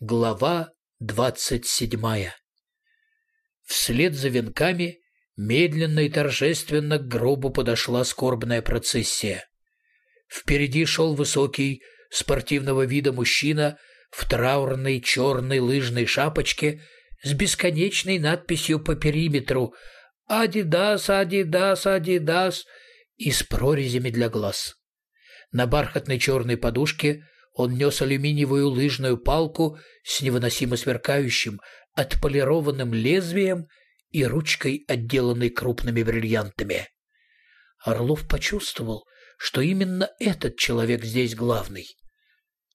Глава двадцать седьмая Вслед за венками медленно и торжественно к гробу подошла скорбная процессия. Впереди шел высокий, спортивного вида мужчина в траурной черной лыжной шапочке с бесконечной надписью по периметру «Адидас, Адидас, Адидас» и с прорезями для глаз. На бархатной черной подушке – он нес алюминиевую лыжную палку с невыносимо сверкающим, отполированным лезвием и ручкой, отделанной крупными бриллиантами. Орлов почувствовал, что именно этот человек здесь главный.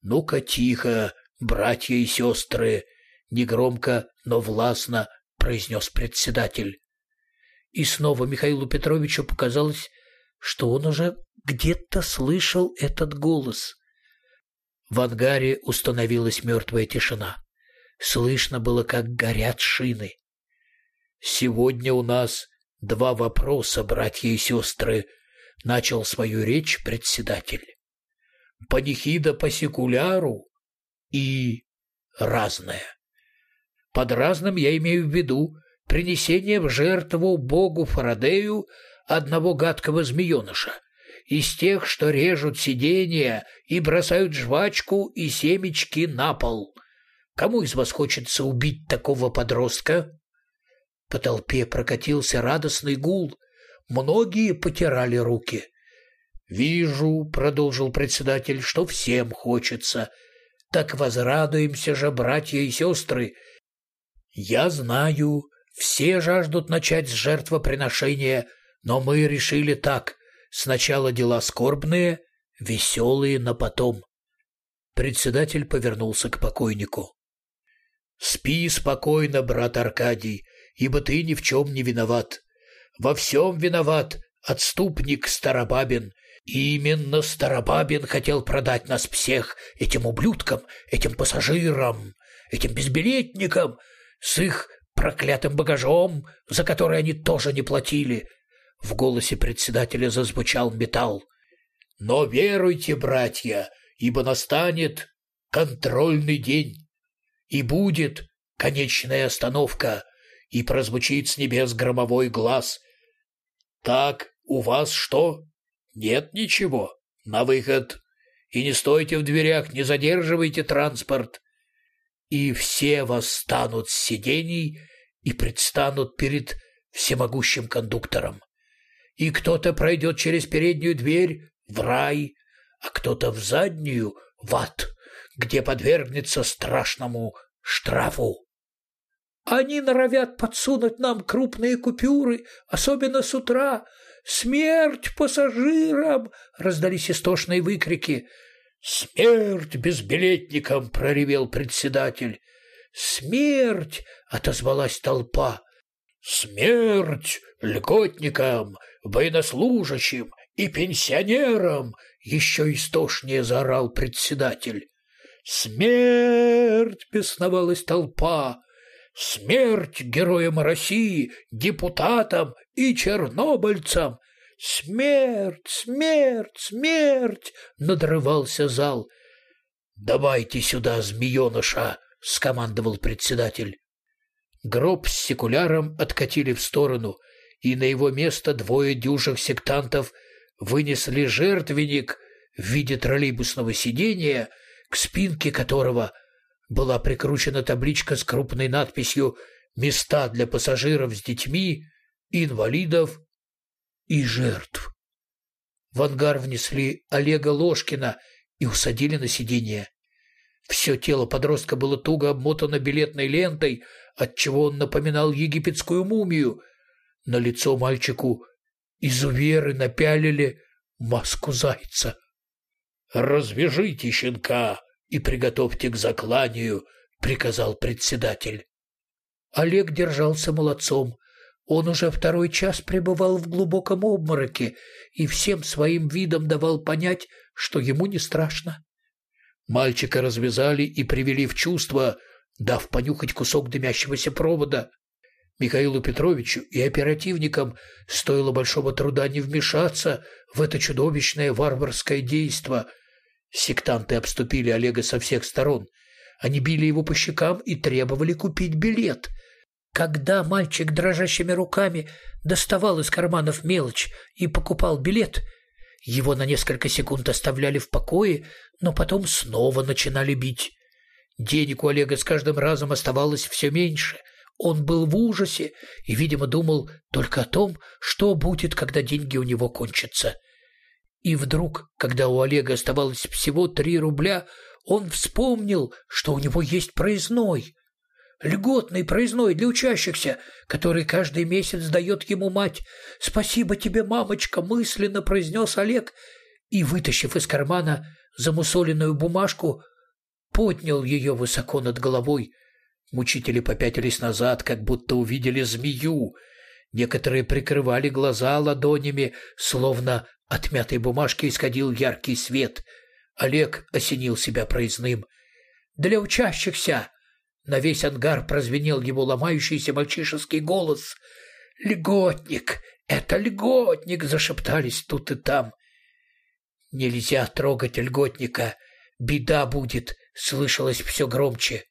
«Ну-ка тихо, братья и сестры!» — негромко, но властно произнес председатель. И снова Михаилу Петровичу показалось, что он уже где-то слышал этот голос. В ангаре установилась мертвая тишина. Слышно было, как горят шины. «Сегодня у нас два вопроса, братья и сестры», — начал свою речь председатель. «Панихида по секуляру и разное. Под разным я имею в виду принесение в жертву богу Фарадею одного гадкого змееныша, из тех, что режут сиденья и бросают жвачку и семечки на пол. Кому из вас хочется убить такого подростка? По толпе прокатился радостный гул. Многие потирали руки. «Вижу», — продолжил председатель, — «что всем хочется. Так возрадуемся же, братья и сестры. Я знаю, все жаждут начать с жертвоприношения, но мы решили так. Сначала дела скорбные, веселые на потом. Председатель повернулся к покойнику. «Спи спокойно, брат Аркадий, ибо ты ни в чем не виноват. Во всем виноват отступник Старобабин. И именно Старобабин хотел продать нас всех этим ублюдкам, этим пассажирам, этим безбилетникам, с их проклятым багажом, за который они тоже не платили. В голосе председателя зазвучал металл. «Но веруйте, братья, ибо настанет контрольный день, и будет конечная остановка, и прозвучит с небес громовой глаз. Так, у вас что? Нет ничего? На выход. И не стойте в дверях, не задерживайте транспорт. И все восстанут с сидений и предстанут перед всемогущим кондуктором и кто-то пройдет через переднюю дверь в рай, а кто-то в заднюю — в ад, где подвергнется страшному штрафу. Они норовят подсунуть нам крупные купюры, особенно с утра. «Смерть пассажирам!» — раздались истошные выкрики. «Смерть безбилетникам!» — проревел председатель. «Смерть!» — отозвалась толпа. «Смерть льготникам, военнослужащим и пенсионерам!» Еще истошнее заорал председатель. «Смерть!» — бесновалась толпа. «Смерть героям России, депутатам и чернобыльцам!» «Смерть! Смерть! Смерть!» — надрывался зал. «Давайте сюда змееныша!» — скомандовал председатель. Гроб с секуляром откатили в сторону, и на его место двое дюжих сектантов вынесли жертвенник в виде троллейбусного сидения, к спинке которого была прикручена табличка с крупной надписью «Места для пассажиров с детьми, инвалидов и жертв». В ангар внесли Олега Ложкина и усадили на сиденье. Все тело подростка было туго обмотано билетной лентой, отчего он напоминал египетскую мумию. На лицо мальчику изуверы напялили маску зайца. «Развяжите щенка и приготовьте к закланию», — приказал председатель. Олег держался молодцом. Он уже второй час пребывал в глубоком обмороке и всем своим видом давал понять, что ему не страшно. Мальчика развязали и привели в чувство, дав понюхать кусок дымящегося провода. Михаилу Петровичу и оперативникам стоило большого труда не вмешаться в это чудовищное варварское действо. Сектанты обступили Олега со всех сторон. Они били его по щекам и требовали купить билет. Когда мальчик дрожащими руками доставал из карманов мелочь и покупал билет, его на несколько секунд оставляли в покое, но потом снова начинали бить. Денег у Олега с каждым разом оставалось все меньше. Он был в ужасе и, видимо, думал только о том, что будет, когда деньги у него кончатся. И вдруг, когда у Олега оставалось всего три рубля, он вспомнил, что у него есть проездной. Льготный проездной для учащихся, который каждый месяц дает ему мать. «Спасибо тебе, мамочка!» — мысленно произнес Олег и, вытащив из кармана замусоленную бумажку, поднял ее высоко над головой. Мучители попятились назад, как будто увидели змею. Некоторые прикрывали глаза ладонями, словно от мятой бумажки исходил яркий свет. Олег осенил себя проездным. «Для учащихся!» На весь ангар прозвенел его ломающийся мальчишеский голос. «Льготник! Это льготник!» — зашептались тут и там. «Нельзя трогать льготника! Беда будет!» — слышалось все громче.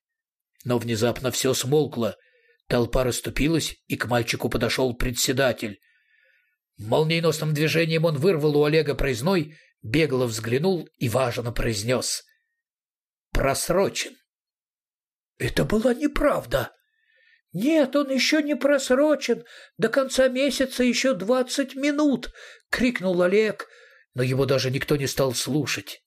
Но внезапно все смолкло. Толпа расступилась, и к мальчику подошел председатель. Молниеносным движением он вырвал у Олега проездной, бегло взглянул и важно произнес. «Просрочен». Это была неправда. «Нет, он еще не просрочен. До конца месяца еще двадцать минут!» — крикнул Олег, но его даже никто не стал слушать.